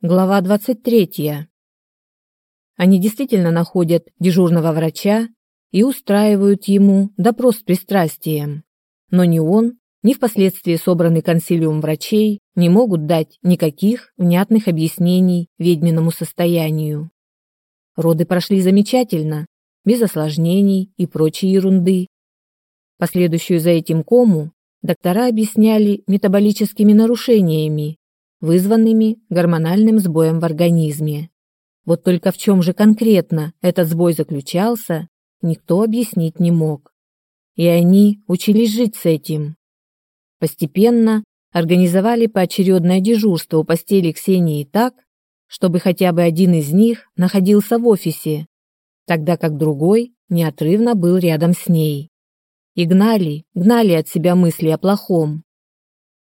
Глава 23. Они действительно находят дежурного врача и устраивают ему допрос с пристрастием. Но ни он, ни впоследствии собранный консилиум врачей не могут дать никаких внятных объяснений ведьминому состоянию. Роды прошли замечательно, без осложнений и прочей ерунды. Последующую за этим кому доктора объясняли метаболическими нарушениями, вызванными гормональным сбоем в организме. Вот только в чем же конкретно этот сбой заключался, никто объяснить не мог. И они учились жить с этим. Постепенно организовали поочередное дежурство у постели Ксении так, чтобы хотя бы один из них находился в офисе, тогда как другой неотрывно был рядом с ней. И гнали, гнали от себя мысли о плохом.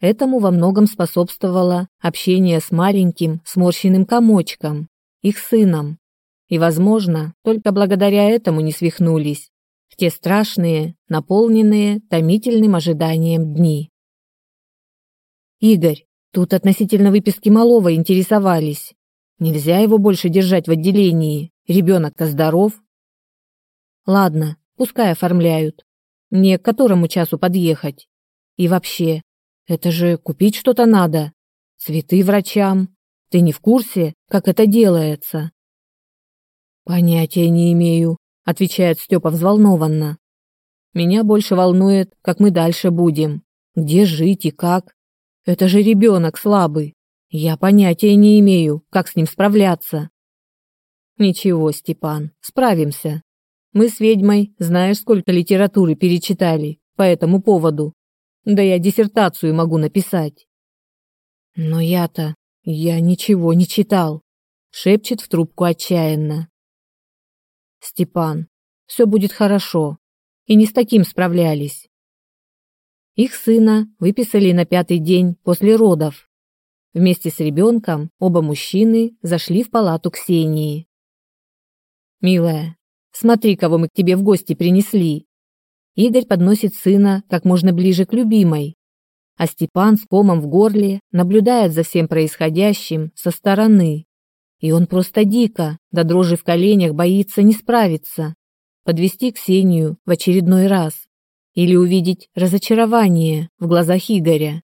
Этому во многом способствовало общение с маленьким сморщенным комочком, их сыном. И, возможно, только благодаря этому не свихнулись в те страшные, наполненные томительным ожиданием дни. Игорь, тут относительно выписки малого интересовались. Нельзя его больше держать в отделении. Ребенок-то здоров. Ладно, пускай оформляют. Мне к которому часу подъехать? И вообще, это же купить что-то надо. Цветы врачам. Ты не в курсе, как это делается? Понятия не имею, отвечает Степа взволнованно. Меня больше волнует, как мы дальше будем. Где жить и как. Это же ребенок слабый. Я понятия не имею, как с ним справляться. Ничего, Степан, справимся. Мы с ведьмой, знаешь, сколько литературы перечитали по этому поводу. Да я диссертацию могу написать. Но я-то, я ничего не читал, шепчет в трубку отчаянно. Степан, все будет хорошо. И не с таким справлялись. Их сына выписали на пятый день после родов. Вместе с ребенком оба мужчины зашли в палату Ксении. «Милая, смотри, кого мы к тебе в гости принесли», Игорь подносит сына как можно ближе к любимой, а Степан с комом в горле наблюдает за всем происходящим со стороны. И он просто дико, до дрожи в коленях, боится не справиться, подвести Ксению в очередной раз или увидеть разочарование в глазах Игоря.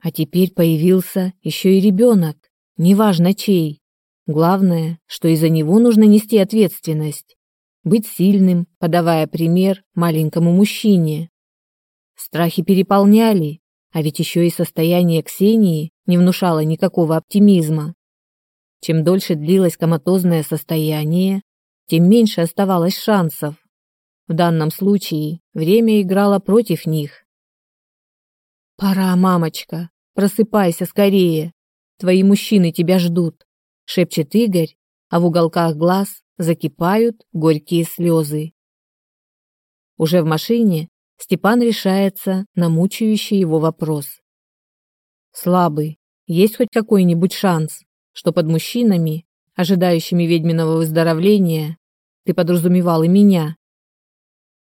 А теперь появился еще и ребенок, неважно чей. Главное, что из-за него нужно нести ответственность быть сильным, подавая пример маленькому мужчине. Страхи переполняли, а ведь еще и состояние Ксении не внушало никакого оптимизма. Чем дольше длилось коматозное состояние, тем меньше оставалось шансов. В данном случае время играло против них. «Пора, мамочка, просыпайся скорее. Твои мужчины тебя ждут», — шепчет Игорь, а в уголках глаз закипают горькие слезы. Уже в машине Степан решается на мучающий его вопрос. Слабый, есть хоть какой-нибудь шанс, что под мужчинами, ожидающими ведьминого выздоровления, ты подразумевал и меня?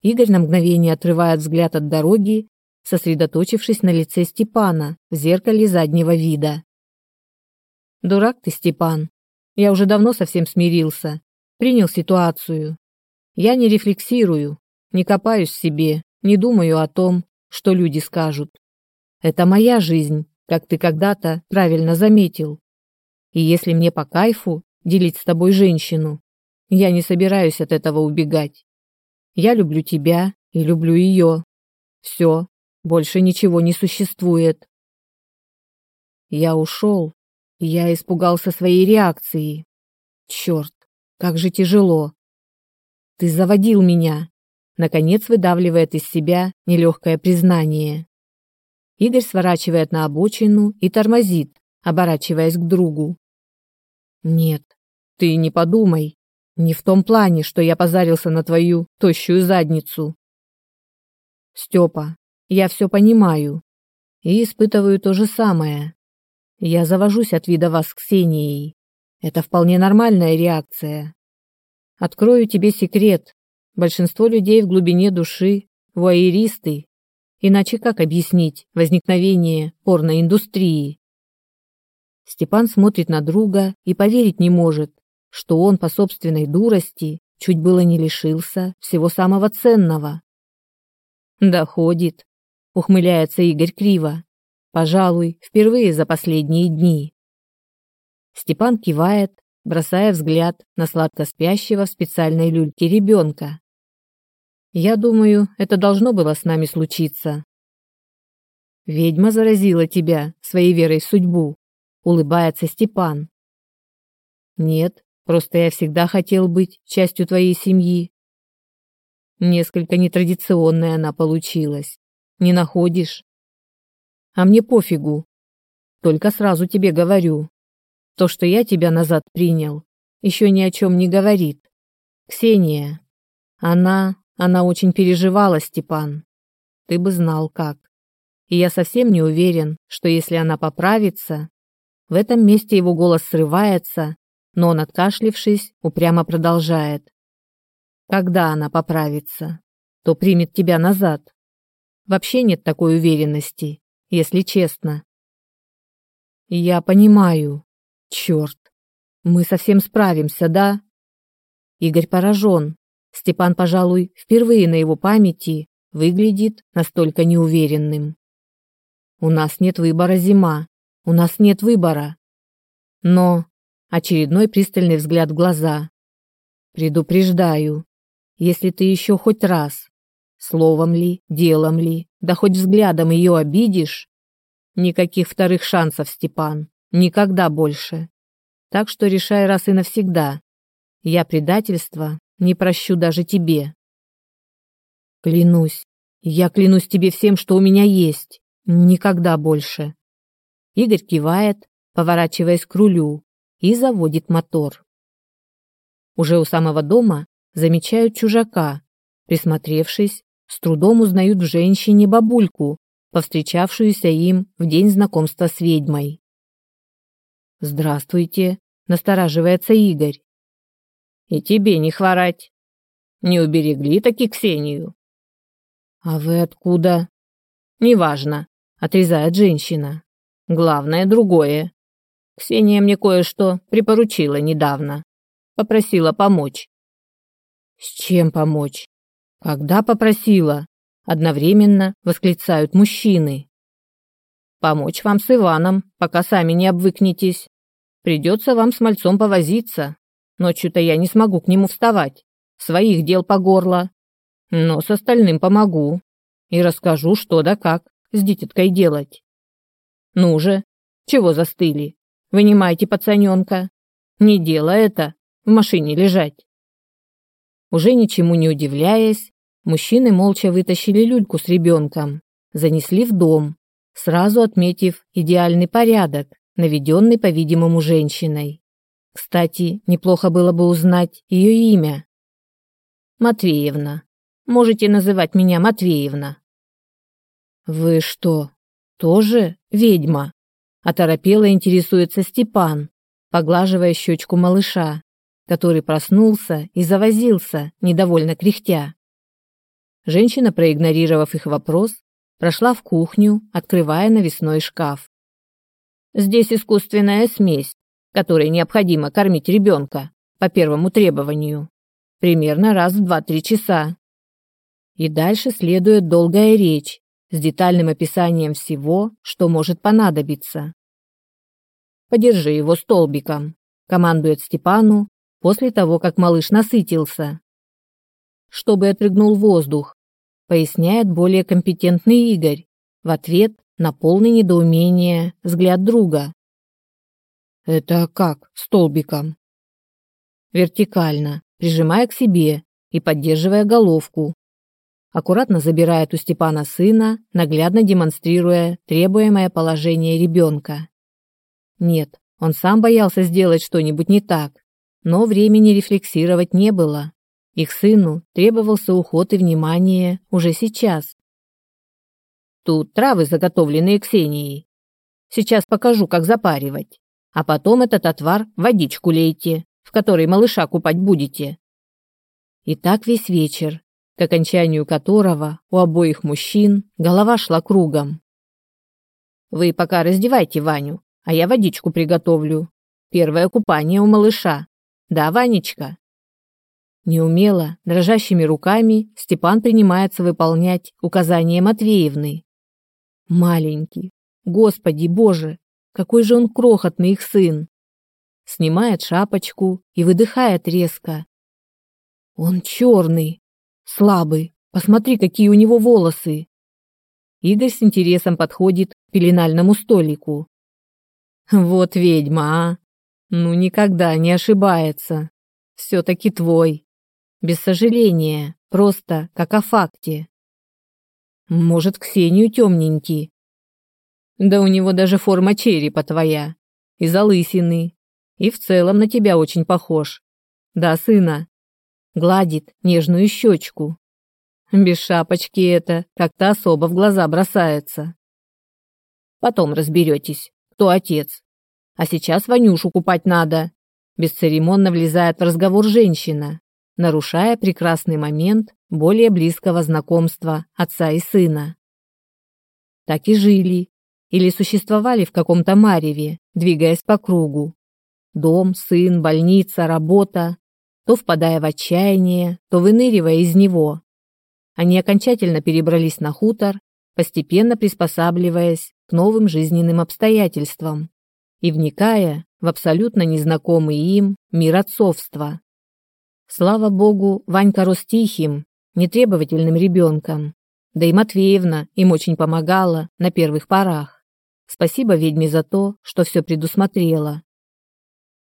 Игорь на мгновение отрывает взгляд от дороги, сосредоточившись на лице Степана в зеркале заднего вида. Дурак ты, Степан. Я уже давно совсем смирился принял ситуацию. Я не рефлексирую, не копаюсь в себе, не думаю о том, что люди скажут. Это моя жизнь, как ты когда-то правильно заметил. И если мне по кайфу делить с тобой женщину, я не собираюсь от этого убегать. Я люблю тебя и люблю ее. Все, больше ничего не существует. Я ушел, я испугался своей реакции. Черт, как же тяжело. Ты заводил меня. Наконец выдавливает из себя нелегкое признание. Игорь сворачивает на обочину и тормозит, оборачиваясь к другу. Нет, ты не подумай. Не в том плане, что я позарился на твою тощую задницу. Степа, я все понимаю и испытываю то же самое. Я завожусь от вида вас с Ксенией. Это вполне нормальная реакция. Открою тебе секрет. Большинство людей в глубине души – вуайеристы. Иначе как объяснить возникновение порноиндустрии? Степан смотрит на друга и поверить не может, что он по собственной дурости чуть было не лишился всего самого ценного. Доходит, ухмыляется Игорь криво. Пожалуй, впервые за последние дни. Степан кивает, бросая взгляд на сладко спящего в специальной люльке ребенка. Я думаю, это должно было с нами случиться. Ведьма заразила тебя своей верой в судьбу, улыбается Степан. Нет, просто я всегда хотел быть частью твоей семьи. Несколько нетрадиционная она получилась. Не находишь? А мне пофигу. Только сразу тебе говорю. То, что я тебя назад принял, еще ни о чем не говорит. Ксения. Она... она очень переживала, Степан. Ты бы знал, как. И я совсем не уверен, что если она поправится... В этом месте его голос срывается, но он, откашлившись, упрямо продолжает. Когда она поправится, то примет тебя назад. Вообще нет такой уверенности, если честно. Я понимаю. Черт. Мы совсем справимся, да? Игорь поражен. Степан, пожалуй, впервые на его памяти выглядит настолько неуверенным. У нас нет выбора, зима. У нас нет выбора. Но очередной пристальный взгляд в глаза. Предупреждаю, если ты еще хоть раз, словом ли, делом ли, да хоть взглядом ее обидишь, никаких вторых шансов, Степан, никогда больше. Так что решай раз и навсегда. Я предательство не прощу даже тебе. Клянусь, я клянусь тебе всем, что у меня есть. Никогда больше. Игорь кивает, поворачиваясь к рулю, и заводит мотор. Уже у самого дома замечают чужака. Присмотревшись, с трудом узнают в женщине бабульку, повстречавшуюся им в день знакомства с ведьмой. «Здравствуйте», — настораживается Игорь. «И тебе не хворать. Не уберегли таки Ксению». «А вы откуда?» «Неважно», — отрезает женщина. «Главное другое. Ксения мне кое-что припоручила недавно. Попросила помочь. С чем помочь? Когда попросила? Одновременно восклицают мужчины. Помочь вам с Иваном, пока сами не обвыкнетесь. Придется вам с мальцом повозиться. Ночью-то я не смогу к нему вставать. Своих дел по горло. Но с остальным помогу. И расскажу, что да как с дитяткой делать. Ну же, чего застыли? Вынимайте пацаненка. Не дело это в машине лежать. Уже ничему не удивляясь, мужчины молча вытащили люльку с ребенком, занесли в дом, сразу отметив идеальный порядок, наведенный, по-видимому, женщиной. Кстати, неплохо было бы узнать ее имя. Матвеевна. Можете называть меня Матвеевна. Вы что, тоже ведьма? Оторопело интересуется Степан, поглаживая щечку малыша который проснулся и завозился, недовольно кряхтя. Женщина, проигнорировав их вопрос, прошла в кухню, открывая навесной шкаф. Здесь искусственная смесь, которой необходимо кормить ребенка по первому требованию, примерно раз в 2-3 часа. И дальше следует долгая речь с детальным описанием всего, что может понадобиться. Подержи его столбиком, командует Степану, после того, как малыш насытился. Чтобы отрыгнул воздух, поясняет более компетентный Игорь в ответ на полный недоумение взгляд друга. Это как, столбиком? Вертикально, прижимая к себе и поддерживая головку. Аккуратно забирает у Степана сына, наглядно демонстрируя требуемое положение ребенка. Нет, он сам боялся сделать что-нибудь не так, но времени рефлексировать не было. Их сыну требовался уход и внимание уже сейчас. Тут травы, заготовленные Ксенией. Сейчас покажу, как запаривать. А потом этот отвар водичку лейте, в которой малыша купать будете. И так весь вечер, к окончанию которого у обоих мужчин голова шла кругом. Вы пока раздевайте Ваню, а я водичку приготовлю. Первое купание у малыша. Да, Ванечка?» Неумело, дрожащими руками, Степан принимается выполнять указания Матвеевны. Маленький, Господи Боже, какой же он крохотный их сын. Снимает шапочку и выдыхает резко. Он черный, слабый, посмотри, какие у него волосы. Игорь с интересом подходит к пеленальному столику. Вот ведьма, а! Ну, никогда не ошибается. Все-таки твой. Без сожаления, просто как о факте. Может, Ксению темненький. Да у него даже форма черепа твоя. И залысины. И в целом на тебя очень похож. Да, сына? Гладит нежную щечку. Без шапочки это как-то особо в глаза бросается. Потом разберетесь, кто отец. А сейчас Ванюшу купать надо. Бесцеремонно влезает в разговор женщина, нарушая прекрасный момент более близкого знакомства отца и сына. Так и жили, или существовали в каком-то мареве, двигаясь по кругу. Дом, сын, больница, работа, то впадая в отчаяние, то выныривая из него. Они окончательно перебрались на хутор, постепенно приспосабливаясь к новым жизненным обстоятельствам и вникая в абсолютно незнакомый им мир отцовства. Слава богу, Ванька рос тихим, нетребовательным ребенком, да и Матвеевна им очень помогала на первых порах. Спасибо ведьме за то, что все предусмотрела.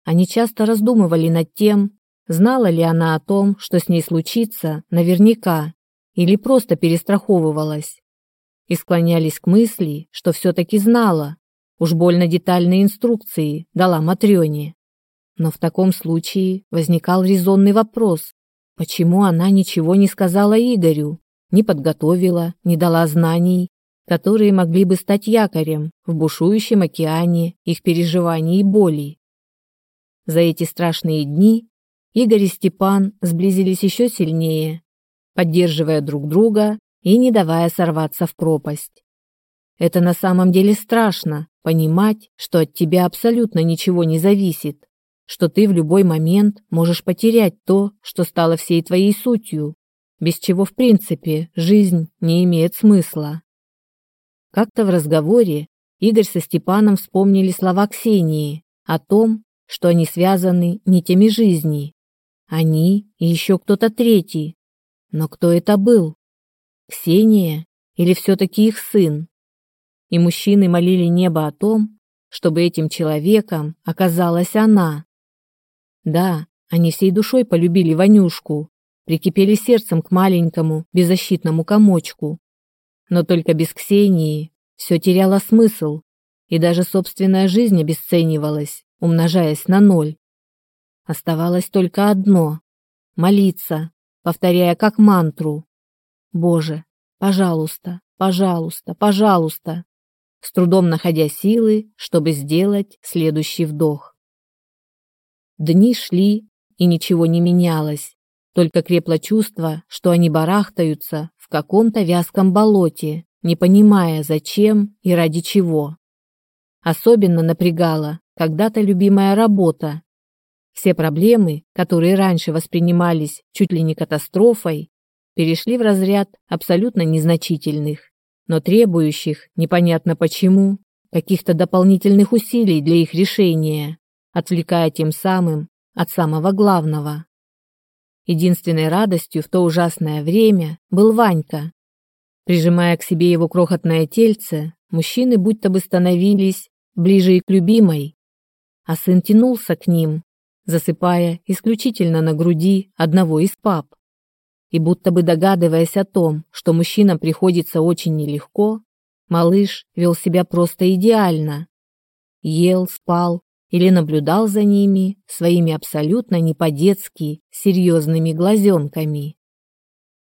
Они часто раздумывали над тем, знала ли она о том, что с ней случится, наверняка, или просто перестраховывалась, и склонялись к мысли, что все-таки знала, уж больно детальные инструкции дала Матрёне. Но в таком случае возникал резонный вопрос, почему она ничего не сказала Игорю, не подготовила, не дала знаний, которые могли бы стать якорем в бушующем океане их переживаний и болей. За эти страшные дни Игорь и Степан сблизились еще сильнее, поддерживая друг друга и не давая сорваться в пропасть. Это на самом деле страшно понимать, что от тебя абсолютно ничего не зависит, что ты в любой момент можешь потерять то, что стало всей твоей сутью, без чего в принципе жизнь не имеет смысла. Как-то в разговоре Игорь со Степаном вспомнили слова Ксении о том, что они связаны нитями жизни, они и еще кто-то третий. Но кто это был? Ксения или все-таки их сын? И мужчины молили небо о том, чтобы этим человеком оказалась она. Да, они всей душой полюбили Ванюшку, прикипели сердцем к маленькому беззащитному комочку. Но только без Ксении все теряло смысл, и даже собственная жизнь обесценивалась, умножаясь на ноль. Оставалось только одно — молиться, повторяя как мантру. «Боже, пожалуйста, пожалуйста, пожалуйста!» с трудом находя силы, чтобы сделать следующий вдох. Дни шли, и ничего не менялось, только крепло чувство, что они барахтаются в каком-то вязком болоте, не понимая, зачем и ради чего. Особенно напрягала когда-то любимая работа, все проблемы, которые раньше воспринимались чуть ли не катастрофой, перешли в разряд абсолютно незначительных, но требующих, непонятно почему, каких-то дополнительных усилий для их решения, отвлекая тем самым от самого главного. Единственной радостью в то ужасное время был Ванька. Прижимая к себе его крохотное тельце, мужчины будто бы становились ближе и к любимой, а сын тянулся к ним, засыпая исключительно на груди одного из пап. И будто бы догадываясь о том, что мужчинам приходится очень нелегко, малыш вел себя просто идеально. Ел, спал или наблюдал за ними своими абсолютно не по-детски серьезными глазенками.